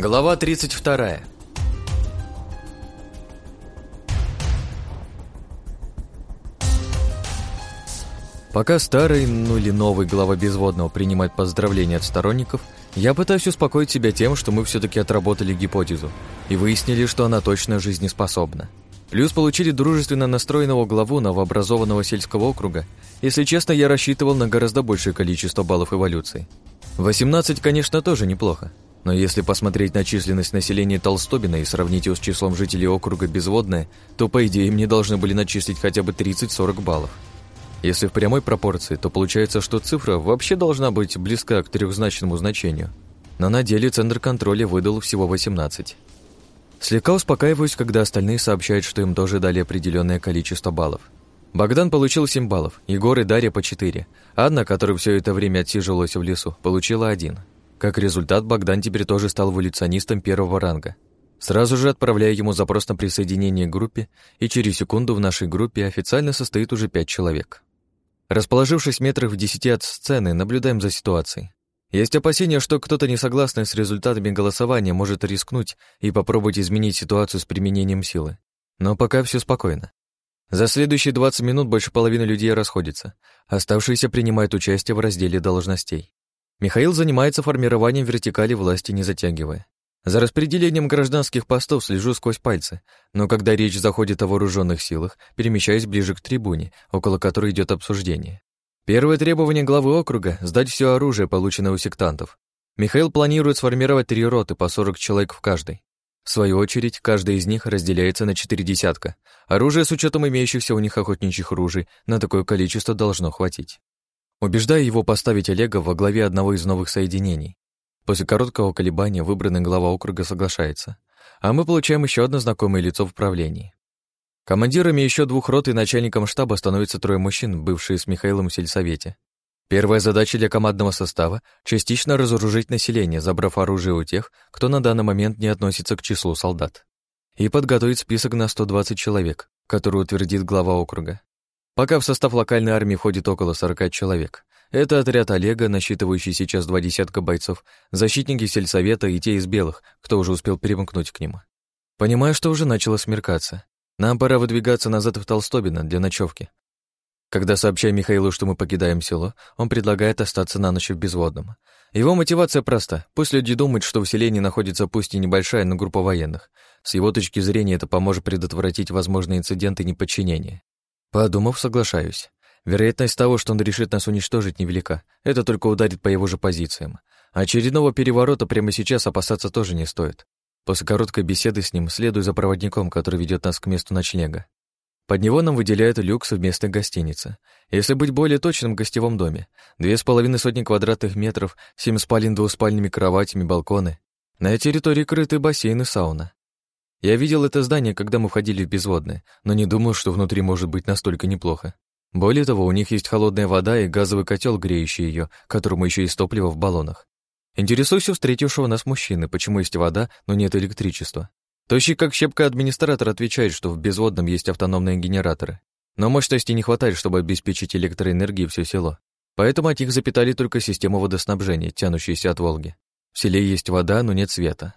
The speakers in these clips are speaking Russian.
Глава 32. Пока старый, ну или новый глава безводного принимает поздравления от сторонников, я пытаюсь успокоить себя тем, что мы все таки отработали гипотезу и выяснили, что она точно жизнеспособна. Плюс получили дружественно настроенного главу новообразованного сельского округа. Если честно, я рассчитывал на гораздо большее количество баллов эволюции. 18, конечно, тоже неплохо. Но если посмотреть на численность населения Толстобина и сравнить его с числом жителей округа Безводное, то, по идее, мне должны были начислить хотя бы 30-40 баллов. Если в прямой пропорции, то получается, что цифра вообще должна быть близка к трехзначному значению. Но на деле Центр контроля выдал всего 18. Слегка успокаиваюсь, когда остальные сообщают, что им тоже дали определенное количество баллов. Богдан получил 7 баллов, Егор и Дарья по 4. Анна, которая все это время отсиживалась в лесу, получила 1. Как результат, Богдан теперь тоже стал эволюционистом первого ранга. Сразу же отправляю ему запрос на присоединение к группе, и через секунду в нашей группе официально состоит уже 5 человек. Расположившись метрах в десяти от сцены, наблюдаем за ситуацией. Есть опасения, что кто-то несогласный с результатами голосования может рискнуть и попробовать изменить ситуацию с применением силы. Но пока все спокойно. За следующие 20 минут больше половины людей расходится. Оставшиеся принимают участие в разделе должностей. Михаил занимается формированием вертикали власти, не затягивая. За распределением гражданских постов слежу сквозь пальцы, но когда речь заходит о вооруженных силах, перемещаюсь ближе к трибуне, около которой идет обсуждение. Первое требование главы округа — сдать все оружие, полученное у сектантов. Михаил планирует сформировать три роты по 40 человек в каждой. В свою очередь, каждая из них разделяется на четыре десятка. Оружие с учетом имеющихся у них охотничьих ружей на такое количество должно хватить. Убеждая его поставить Олега во главе одного из новых соединений. После короткого колебания выбранный глава округа соглашается, а мы получаем еще одно знакомое лицо в правлении. Командирами еще двух рот и начальником штаба становятся трое мужчин, бывшие с Михаилом в сельсовете. Первая задача для командного состава — частично разоружить население, забрав оружие у тех, кто на данный момент не относится к числу солдат. И подготовить список на 120 человек, который утвердит глава округа. Пока в состав локальной армии входит около 40 человек. Это отряд Олега, насчитывающий сейчас два десятка бойцов, защитники сельсовета и те из белых, кто уже успел перемкнуть к ним. Понимаю, что уже начало смеркаться. Нам пора выдвигаться назад в Толстобино для ночевки. Когда сообщаю Михаилу, что мы покидаем село, он предлагает остаться на ночь в Безводном. Его мотивация проста. Пусть люди думают, что в селении находится пусть и небольшая, но группа военных. С его точки зрения это поможет предотвратить возможные инциденты неподчинения. Подумав, соглашаюсь. Вероятность того, что он решит нас уничтожить, невелика. Это только ударит по его же позициям. Очередного переворота прямо сейчас опасаться тоже не стоит. После короткой беседы с ним следую за проводником, который ведет нас к месту ночлега. Под него нам выделяют люкс в местной гостинице. Если быть более точным, в гостевом доме. Две с половиной сотни квадратных метров, семь спален двуспальными кроватями, балконы. На территории крытый бассейн и сауна. Я видел это здание, когда мы входили в безводное, но не думал, что внутри может быть настолько неплохо. Более того, у них есть холодная вода и газовый котел, греющий ее, которому еще есть топливо в баллонах. Интересуюсь у встретившего нас мужчины, почему есть вода, но нет электричества. Тощий как щепка администратор отвечает, что в безводном есть автономные генераторы. Но мощности не хватает, чтобы обеспечить электроэнергией все село. Поэтому от них запитали только систему водоснабжения, тянущуюся от Волги. В селе есть вода, но нет света.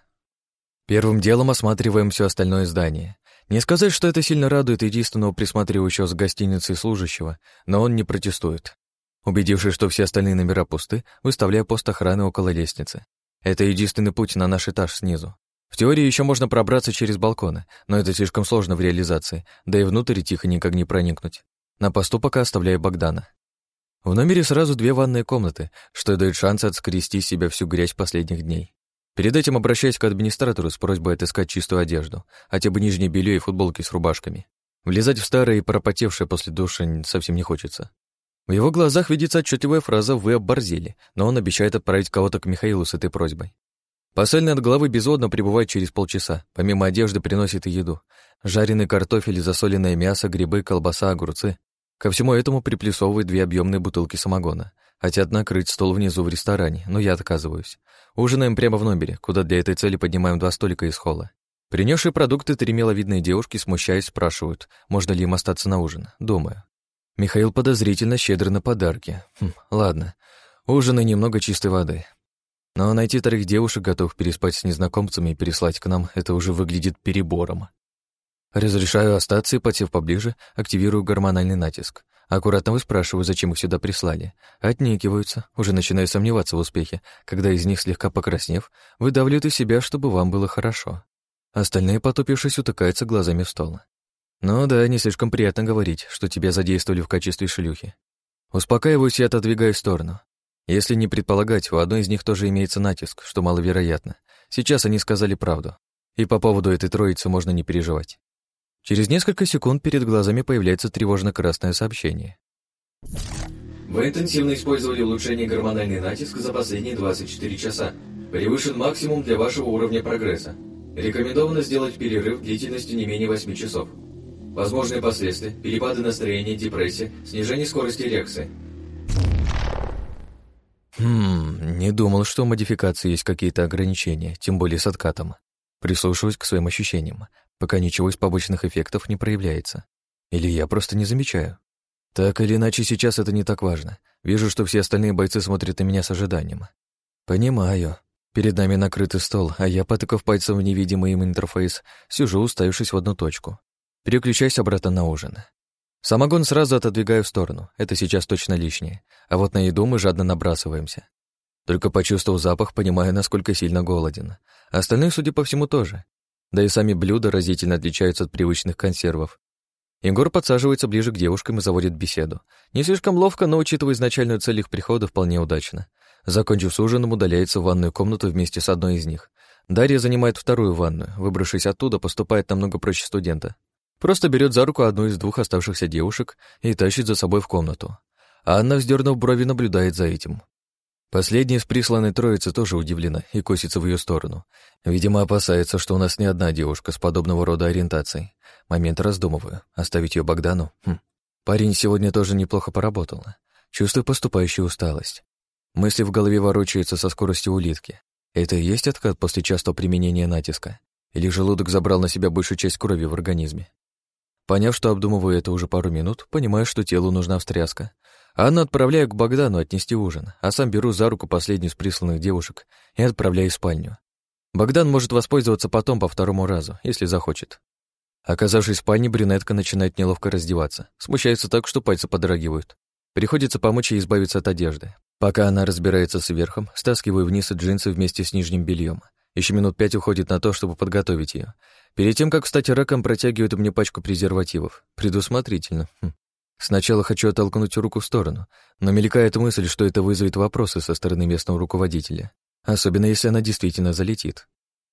Первым делом осматриваем все остальное здание. Не сказать, что это сильно радует единственного присматривающего с гостиницей служащего, но он не протестует. Убедившись, что все остальные номера пусты, выставляю пост охраны около лестницы. Это единственный путь на наш этаж снизу. В теории еще можно пробраться через балконы, но это слишком сложно в реализации, да и внутрь тихо никак не проникнуть. На посту пока оставляю Богдана. В номере сразу две ванные комнаты, что дает шанс отскрести себя всю грязь последних дней. Перед этим обращаюсь к администратору с просьбой отыскать чистую одежду, хотя бы нижнее белье и футболки с рубашками. Влезать в старое и пропотевшее после душа совсем не хочется. В его глазах видится отчетливая фраза «Вы оборзели», но он обещает отправить кого-то к Михаилу с этой просьбой. Посыльный от головы безводно прибывает через полчаса. Помимо одежды приносит и еду. Жареный картофель, засоленное мясо, грибы, колбаса, огурцы. Ко всему этому приплюсовывает две объемные бутылки самогона. Хотят накрыть стол внизу в ресторане, но я отказываюсь. Ужинаем прямо в номере, куда для этой цели поднимаем два столика из холла. Принесшие продукты три миловидные девушки, смущаясь, спрашивают, можно ли им остаться на ужин. Думаю. Михаил подозрительно щедр на подарки. Хм, ладно. Ужин и немного чистой воды. Но найти вторых девушек, готовых переспать с незнакомцами и переслать к нам, это уже выглядит перебором. Разрешаю остаться и, подсев поближе, активирую гормональный натиск. Аккуратно выспрашиваю, зачем их сюда прислали. Отнекиваются, уже начинаю сомневаться в успехе, когда из них, слегка покраснев, выдавливают из себя, чтобы вам было хорошо. Остальные, потупившись, утыкаются глазами в стол. Ну да, не слишком приятно говорить, что тебя задействовали в качестве шлюхи. Успокаиваюсь и отодвигаю в сторону. Если не предполагать, у одной из них тоже имеется натиск, что маловероятно. Сейчас они сказали правду. И по поводу этой троицы можно не переживать. Через несколько секунд перед глазами появляется тревожно-красное сообщение. Вы интенсивно использовали улучшение гормональный натиск за последние 24 часа. Превышен максимум для вашего уровня прогресса. Рекомендовано сделать перерыв длительностью не менее 8 часов. Возможные последствия – перепады настроения, депрессия, снижение скорости реакции. Хм, не думал, что у модификации есть какие-то ограничения, тем более с откатом. Прислушиваюсь к своим ощущениям, пока ничего из побочных эффектов не проявляется. Или я просто не замечаю. Так или иначе, сейчас это не так важно. Вижу, что все остальные бойцы смотрят на меня с ожиданием. Понимаю. Перед нами накрытый стол, а я, потыкав пальцем в невидимый им интерфейс, сижу, уставившись в одну точку. Переключаюсь обратно на ужин. Самогон сразу отодвигаю в сторону, это сейчас точно лишнее. А вот на еду мы жадно набрасываемся. Только почувствовав запах, понимаю, насколько сильно голоден. Остальные, судя по всему, тоже. Да и сами блюда разительно отличаются от привычных консервов. Егор подсаживается ближе к девушкам и заводит беседу. Не слишком ловко, но, учитывая изначальную цель их прихода, вполне удачно. Закончив с ужином, удаляется в ванную комнату вместе с одной из них. Дарья занимает вторую ванную. Выбравшись оттуда, поступает намного проще студента. Просто берет за руку одну из двух оставшихся девушек и тащит за собой в комнату. А Анна, вздернув брови, наблюдает за этим. Последняя из присланной троицы тоже удивлена и косится в ее сторону. Видимо, опасается, что у нас не одна девушка с подобного рода ориентацией. Момент раздумываю. Оставить ее Богдану? Хм. Парень сегодня тоже неплохо поработал. Чувствую поступающую усталость. Мысли в голове ворочаются со скоростью улитки. Это и есть откат после частого применения натиска? Или желудок забрал на себя большую часть крови в организме? Поняв, что обдумываю это уже пару минут, понимаю, что телу нужна встряска. Анну отправляю к Богдану отнести ужин, а сам беру за руку последнюю из присланных девушек и отправляю в спальню. Богдан может воспользоваться потом по второму разу, если захочет. Оказавшись в спальне, брюнетка начинает неловко раздеваться. Смущается так, что пальцы подрагивают. Приходится помочь ей избавиться от одежды. Пока она разбирается с верхом, стаскиваю вниз джинсы вместе с нижним бельем. Еще минут пять уходит на то, чтобы подготовить ее. Перед тем, как стать раком, протягивают мне пачку презервативов. Предусмотрительно. Хм. Сначала хочу оттолкнуть руку в сторону, но мелькает мысль, что это вызовет вопросы со стороны местного руководителя. Особенно, если она действительно залетит.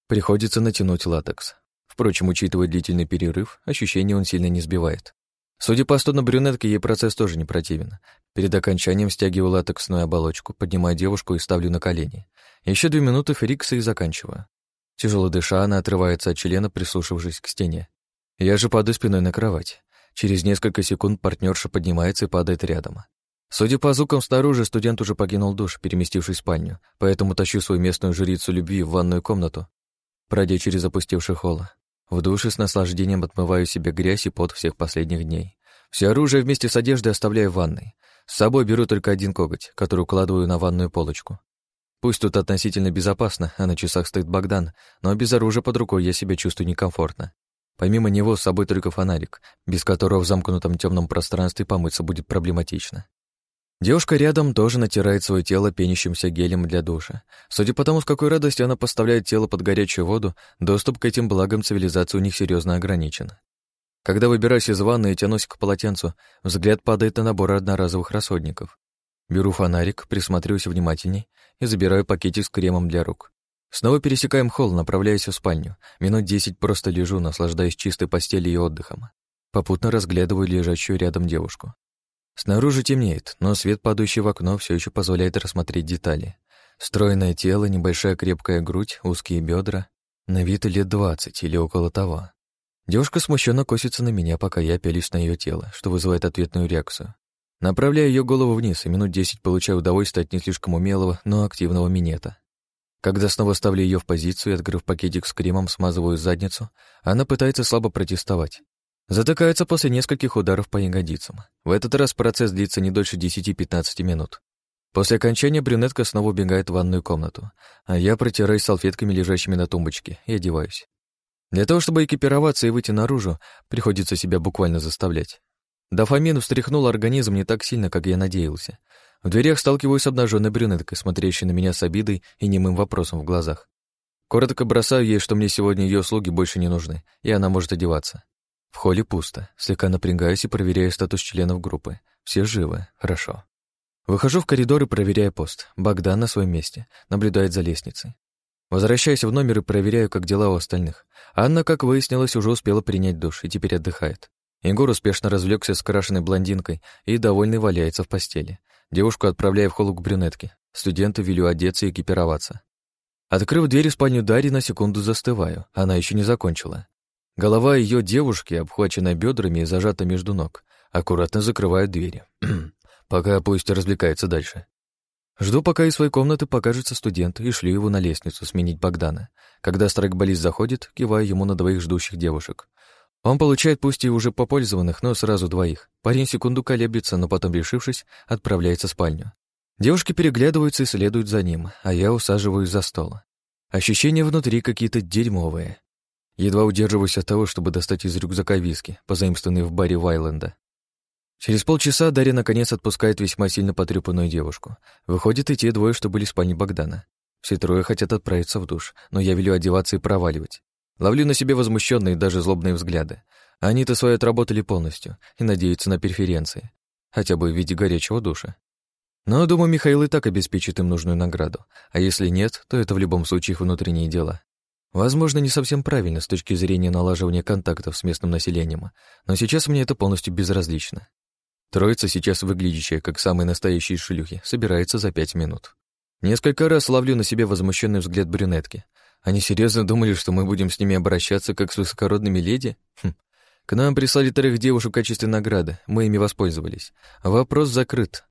Приходится натянуть латекс. Впрочем, учитывая длительный перерыв, ощущение он сильно не сбивает. Судя по стону брюнетки, ей процесс тоже не противен. Перед окончанием стягиваю латексную оболочку, поднимаю девушку и ставлю на колени. Еще две минуты фрикса и заканчиваю. Тяжело дыша, она отрывается от члена, прислушавшись к стене. Я же падаю спиной на кровать. Через несколько секунд партнерша поднимается и падает рядом. Судя по звукам снаружи, студент уже покинул душ, переместившись в спальню, поэтому тащу свою местную жрицу любви в ванную комнату, пройдя через опустевший холл. В душе с наслаждением отмываю себе грязь и пот всех последних дней. Все оружие вместе с одеждой оставляю в ванной. С собой беру только один коготь, который укладываю на ванную полочку. Пусть тут относительно безопасно, а на часах стоит Богдан, но без оружия под рукой я себя чувствую некомфортно. Помимо него с собой только фонарик, без которого в замкнутом темном пространстве помыться будет проблематично. Девушка рядом тоже натирает свое тело пенящимся гелем для душа. Судя по тому, с какой радостью она поставляет тело под горячую воду, доступ к этим благам цивилизации у них серьезно ограничен. Когда выбираюсь из ванны и тянусь к полотенцу, взгляд падает на набор одноразовых расходников. Беру фонарик, присматриваюсь внимательней и забираю пакетик с кремом для рук. Снова пересекаем холл, направляясь в спальню. Минут десять просто лежу, наслаждаясь чистой постелью и отдыхом. Попутно разглядываю лежащую рядом девушку. Снаружи темнеет, но свет, падающий в окно, все еще позволяет рассмотреть детали. Стройное тело, небольшая крепкая грудь, узкие бедра. На вид лет двадцать или около того. Девушка смущенно косится на меня, пока я пялюсь на ее тело, что вызывает ответную реакцию. Направляю ее голову вниз, и минут десять получаю удовольствие от не слишком умелого, но активного минета. Когда снова ставлю ее в позицию и, открыв пакетик с кремом, смазываю задницу, она пытается слабо протестовать. Затыкается после нескольких ударов по ягодицам. В этот раз процесс длится не дольше 10-15 минут. После окончания брюнетка снова убегает в ванную комнату, а я протираюсь салфетками, лежащими на тумбочке, и одеваюсь. Для того, чтобы экипироваться и выйти наружу, приходится себя буквально заставлять. Дофамин встряхнул организм не так сильно, как я надеялся. В дверях сталкиваюсь с обнаженной брюнеткой, смотрящей на меня с обидой и немым вопросом в глазах. Коротко бросаю ей, что мне сегодня ее услуги больше не нужны, и она может одеваться. В холле пусто. Слегка напрягаюсь и проверяю статус членов группы. Все живы. Хорошо. Выхожу в коридор и проверяю пост. Богдан на своем месте. Наблюдает за лестницей. Возвращаюсь в номер и проверяю, как дела у остальных. Анна, как выяснилось, уже успела принять душ и теперь отдыхает. Егор успешно развлекся с крашеной блондинкой и, довольный, валяется в постели. Девушку отправляю в холл к брюнетке. Студенту велю одеться и экипироваться. Открыв дверь в спальню Дарьи, на секунду застываю. Она еще не закончила. Голова ее девушки, обхваченная бедрами и зажата между ног, аккуратно закрывает двери. пока пусть развлекается дальше. Жду, пока из своей комнаты покажется студент, и шлю его на лестницу сменить Богдана. Когда страйкболист заходит, киваю ему на двоих ждущих девушек. Он получает пусть и уже попользованных, но сразу двоих. Парень секунду колеблется, но потом, решившись, отправляется в спальню. Девушки переглядываются и следуют за ним, а я усаживаюсь за стол. Ощущения внутри какие-то дерьмовые. Едва удерживаюсь от того, чтобы достать из рюкзака виски, позаимствованные в баре Вайленда. Через полчаса Дарья наконец отпускает весьма сильно потрепанную девушку. Выходят и те двое, что были в спальне Богдана. Все трое хотят отправиться в душ, но я велю одеваться и проваливать. Ловлю на себе возмущенные даже злобные взгляды. Они-то свое отработали полностью и надеются на перференции, хотя бы в виде горячего душа. Но, думаю, Михаил и так обеспечит им нужную награду, а если нет, то это в любом случае их внутренние дела. Возможно, не совсем правильно с точки зрения налаживания контактов с местным населением, но сейчас мне это полностью безразлично. Троица, сейчас выглядящая как самые настоящие шлюхи, собирается за пять минут. Несколько раз ловлю на себе возмущенный взгляд брюнетки. Они серьезно думали, что мы будем с ними обращаться как с высокородными леди? Хм. К нам прислали трех девушек в качестве награды, мы ими воспользовались. Вопрос закрыт.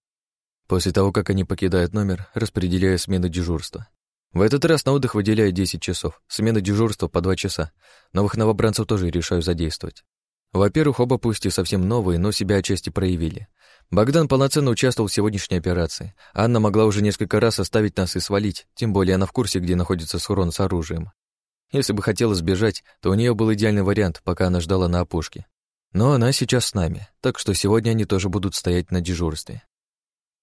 После того, как они покидают номер, распределяю смену дежурства. В этот раз на отдых выделяю 10 часов, смена дежурства по 2 часа. Новых новобранцев тоже решаю задействовать. Во-первых, оба пусть и совсем новые, но себя отчасти проявили. Богдан полноценно участвовал в сегодняшней операции. Анна могла уже несколько раз оставить нас и свалить, тем более она в курсе, где находится схрон с оружием. Если бы хотела сбежать, то у нее был идеальный вариант, пока она ждала на опушке. Но она сейчас с нами, так что сегодня они тоже будут стоять на дежурстве.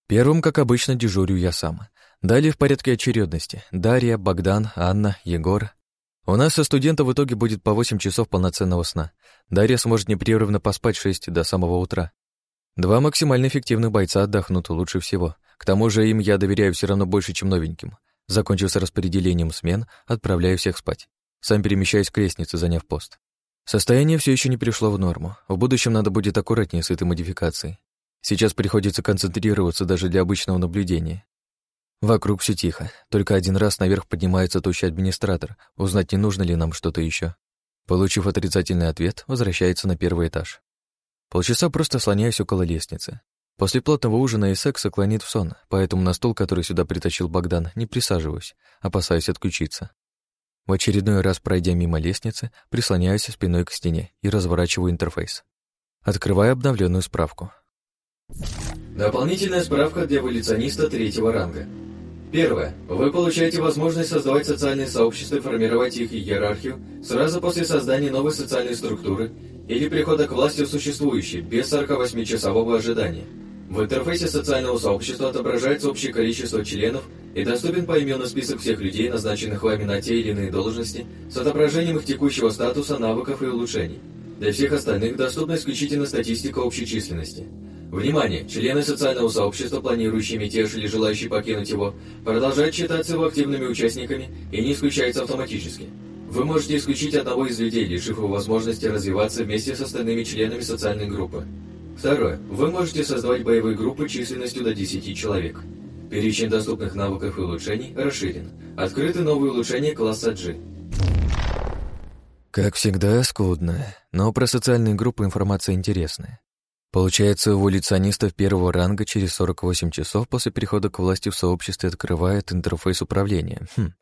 Первым, как обычно, дежурю я сам. Далее в порядке очередности. Дарья, Богдан, Анна, Егор. У нас со студента в итоге будет по 8 часов полноценного сна. Дарья сможет непрерывно поспать 6 до самого утра. Два максимально эффективных бойца отдохнут лучше всего. К тому же им я доверяю все равно больше, чем новеньким. Закончив с распределением смен, отправляю всех спать. Сам перемещаюсь к лестнице, заняв пост. Состояние все еще не пришло в норму. В будущем надо будет аккуратнее с этой модификацией. Сейчас приходится концентрироваться даже для обычного наблюдения. Вокруг все тихо. Только один раз наверх поднимается тощий администратор, узнать, не нужно ли нам что-то еще. Получив отрицательный ответ, возвращается на первый этаж. Полчаса просто слоняюсь около лестницы. После плотного ужина и секса клонит в сон, поэтому на стул, который сюда притащил Богдан, не присаживаюсь, опасаюсь отключиться. В очередной раз, пройдя мимо лестницы, прислоняюсь спиной к стене и разворачиваю интерфейс. Открываю обновленную справку. Дополнительная справка для эволюциониста третьего ранга. Первое. Вы получаете возможность создавать социальные сообщества и формировать их иерархию сразу после создания новой социальной структуры или прихода к власти существующей, без 48-часового ожидания. В интерфейсе социального сообщества отображается общее количество членов и доступен поименный список всех людей, назначенных вами на те или иные должности, с отображением их текущего статуса, навыков и улучшений. Для всех остальных доступна исключительно статистика общей численности. Внимание! Члены социального сообщества, планирующие мятеж или желающие покинуть его, продолжают считаться его активными участниками и не исключаются автоматически. Вы можете исключить одного из людей, лишив его возможности развиваться вместе с остальными членами социальной группы. Второе. Вы можете создавать боевые группы численностью до 10 человек. Перечень доступных навыков и улучшений расширен. Открыты новые улучшения класса G. Как всегда, скудно, но про социальные группы информация интересная. Получается, у эволюционистов первого ранга через 48 часов после перехода к власти в сообществе открывает интерфейс управления. Хм.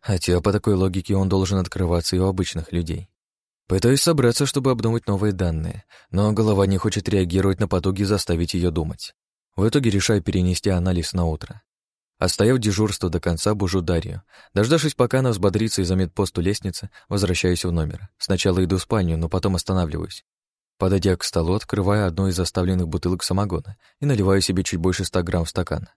Хотя по такой логике он должен открываться и у обычных людей. Пытаюсь собраться, чтобы обдумать новые данные, но голова не хочет реагировать на потуги заставить ее думать. В итоге решаю перенести анализ на утро. Оставив дежурство до конца, бужу Дарью. Дождавшись, пока она взбодрится и займет пост у лестницы, возвращаюсь в номер. Сначала иду в спальню, но потом останавливаюсь. Подойдя к столу, открываю одну из оставленных бутылок самогона и наливаю себе чуть больше ста грамм в стакан.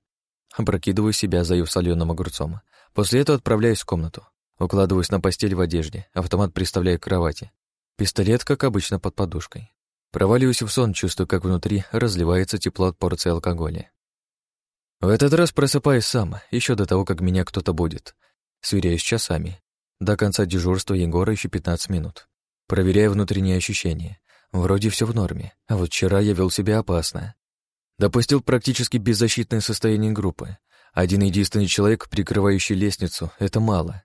Опрокидываю себя, заев соленым огурцом. После этого отправляюсь в комнату. Укладываюсь на постель в одежде, автомат приставляю к кровати. Пистолет, как обычно, под подушкой. Проваливаюсь в сон, чувствую, как внутри разливается тепло от порции алкоголя. В этот раз просыпаюсь сам, еще до того, как меня кто-то будет. Сверяюсь часами. До конца дежурства Егора еще 15 минут. Проверяю внутренние ощущения. Вроде все в норме, а вот вчера я вел себя опасно. Допустил практически беззащитное состояние группы. Один единственный человек, прикрывающий лестницу, это мало.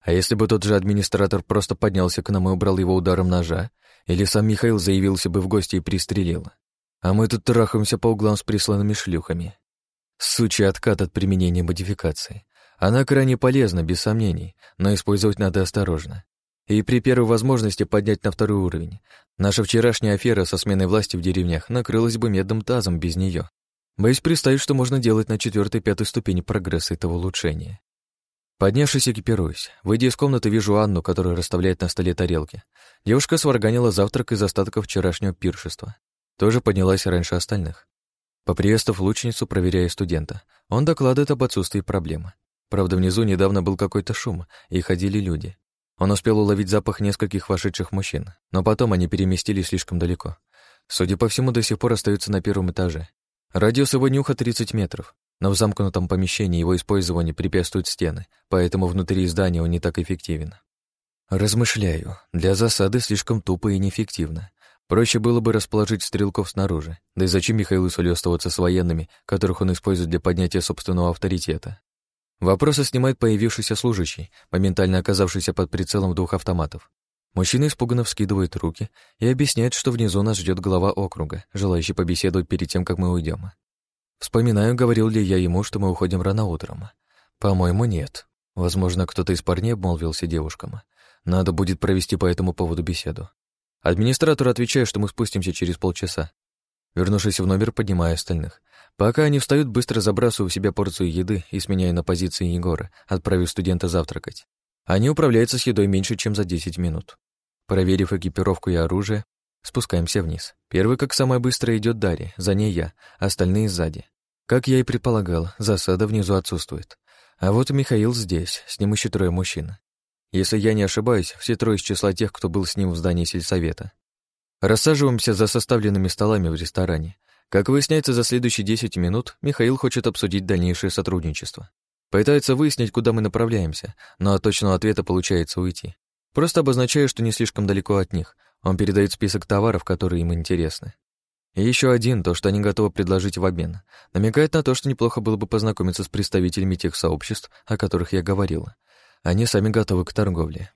А если бы тот же администратор просто поднялся к нам и убрал его ударом ножа, или сам Михаил заявился бы в гости и пристрелил. А мы тут трахаемся по углам с присланными шлюхами. Сучий откат от применения модификации. Она крайне полезна, без сомнений, но использовать надо осторожно. И при первой возможности поднять на второй уровень. Наша вчерашняя афера со сменой власти в деревнях накрылась бы медным тазом без нее. Боюсь представить, что можно делать на четвертой пятой ступени прогресса этого улучшения. Поднявшись, экипируюсь. Выйдя из комнаты, вижу Анну, которая расставляет на столе тарелки. Девушка сварганила завтрак из остатков вчерашнего пиршества. Тоже поднялась раньше остальных. Поприветствовав лучницу, проверяя студента, он докладывает об отсутствии проблемы. Правда, внизу недавно был какой-то шум, и ходили люди. Он успел уловить запах нескольких вошедших мужчин, но потом они переместились слишком далеко. Судя по всему, до сих пор остаются на первом этаже. Радиус его нюха 30 метров, но в замкнутом помещении его использование препятствуют стены, поэтому внутри здания он не так эффективен. Размышляю, для засады слишком тупо и неэффективно. Проще было бы расположить стрелков снаружи. Да и зачем Михаилу Солю оставаться с военными, которых он использует для поднятия собственного авторитета? Вопросы снимает появившийся служащий, моментально оказавшийся под прицелом двух автоматов. Мужчина испуганно вскидывает руки и объясняет, что внизу нас ждет глава округа, желающий побеседовать перед тем, как мы уйдем. Вспоминаю, говорил ли я ему, что мы уходим рано утром. По-моему, нет. Возможно, кто-то из парней обмолвился девушкам. Надо будет провести по этому поводу беседу. Администратор отвечает, что мы спустимся через полчаса. Вернувшись в номер, поднимаю остальных. Пока они встают, быстро забрасываю в себя порцию еды и сменяю на позиции Егора, отправив студента завтракать. Они управляются с едой меньше, чем за 10 минут. Проверив экипировку и оружие, спускаемся вниз. Первый, как самое быстрое, идет Дарья, за ней я, остальные сзади. Как я и предполагал, засада внизу отсутствует. А вот Михаил здесь, с ним еще трое мужчин. Если я не ошибаюсь, все трое из числа тех, кто был с ним в здании сельсовета. Рассаживаемся за составленными столами в ресторане. Как выясняется, за следующие 10 минут Михаил хочет обсудить дальнейшее сотрудничество. Пытается выяснить, куда мы направляемся, но от точного ответа получается уйти. Просто обозначаю, что не слишком далеко от них. Он передает список товаров, которые им интересны. И еще один, то, что они готовы предложить в обмен. Намекает на то, что неплохо было бы познакомиться с представителями тех сообществ, о которых я говорила. Они сами готовы к торговле.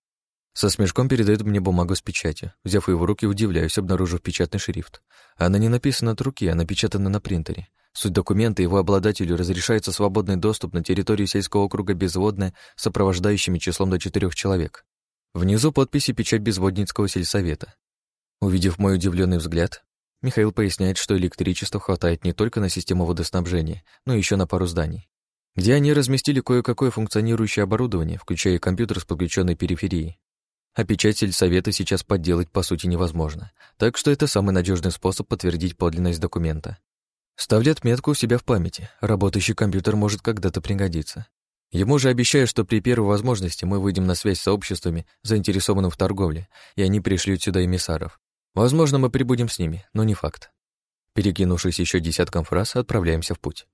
Со смешком передают мне бумагу с печатью. Взяв ее в руки, удивляюсь, обнаружив печатный шрифт. Она не написана от руки, а напечатана на принтере. Суть документа его обладателю разрешается свободный доступ на территорию сельского округа Безводная сопровождающими числом до четырех человек. Внизу подпись и печать Безводницкого сельсовета. Увидев мой удивленный взгляд, Михаил поясняет, что электричества хватает не только на систему водоснабжения, но еще на пару зданий где они разместили кое-какое функционирующее оборудование, включая компьютер с подключенной периферией. А печать сельсовета сейчас подделать по сути невозможно, так что это самый надежный способ подтвердить подлинность документа. Ставлю отметку у себя в памяти, работающий компьютер может когда-то пригодиться. Ему же обещаю, что при первой возможности мы выйдем на связь с сообществами, заинтересованным в торговле, и они пришлют сюда эмиссаров. Возможно, мы прибудем с ними, но не факт. Перекинувшись еще десятком фраз, отправляемся в путь.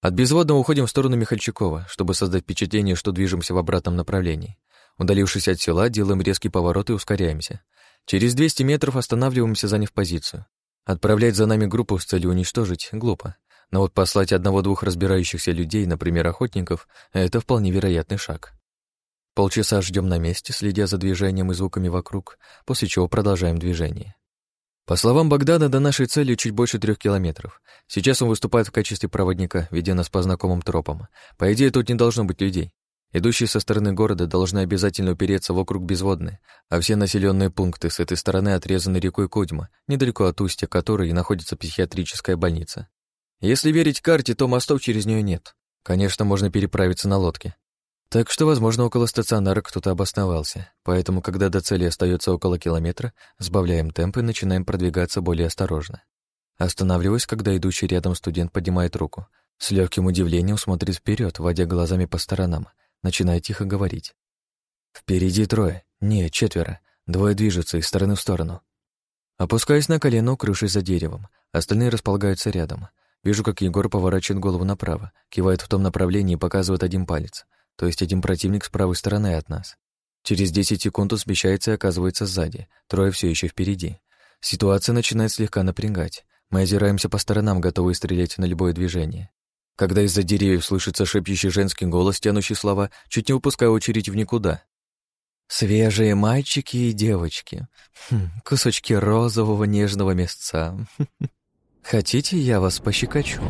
От безводного уходим в сторону Михальчикова, чтобы создать впечатление, что движемся в обратном направлении. Удалившись от села, делаем резкий поворот и ускоряемся. Через 200 метров останавливаемся, заняв позицию. Отправлять за нами группу с целью уничтожить глупо. Но вот послать одного-двух разбирающихся людей, например, охотников, это вполне вероятный шаг. Полчаса ждем на месте, следя за движением и звуками вокруг, после чего продолжаем движение. По словам Богдана, до нашей цели чуть больше трех километров. Сейчас он выступает в качестве проводника, ведя нас по знакомым тропам. По идее, тут не должно быть людей. Идущие со стороны города должны обязательно упереться в округ безводный, а все населенные пункты с этой стороны отрезаны рекой Кодьма, недалеко от устья которой и находится психиатрическая больница. Если верить карте, то мостов через нее нет. Конечно, можно переправиться на лодке. Так что, возможно, около стационара кто-то обосновался. Поэтому, когда до цели остается около километра, сбавляем темп и начинаем продвигаться более осторожно. Останавливаюсь, когда идущий рядом студент поднимает руку. С легким удивлением смотрит вперед, водя глазами по сторонам. Начинает тихо говорить. Впереди трое. Не, четверо. Двое движутся из стороны в сторону. Опускаюсь на колено, укрывшись за деревом. Остальные располагаются рядом. Вижу, как Егор поворачивает голову направо, кивает в том направлении и показывает один палец. То есть один противник с правой стороны от нас. Через 10 секунд он смещается и оказывается сзади. Трое все еще впереди. Ситуация начинает слегка напрягать. Мы озираемся по сторонам, готовые стрелять на любое движение. Когда из-за деревьев слышится шепчущий женский голос, тянущий слова, чуть не упуская очередь в никуда. Свежие мальчики и девочки. Хм, кусочки розового нежного мясца. Хотите, я вас пощекочу?»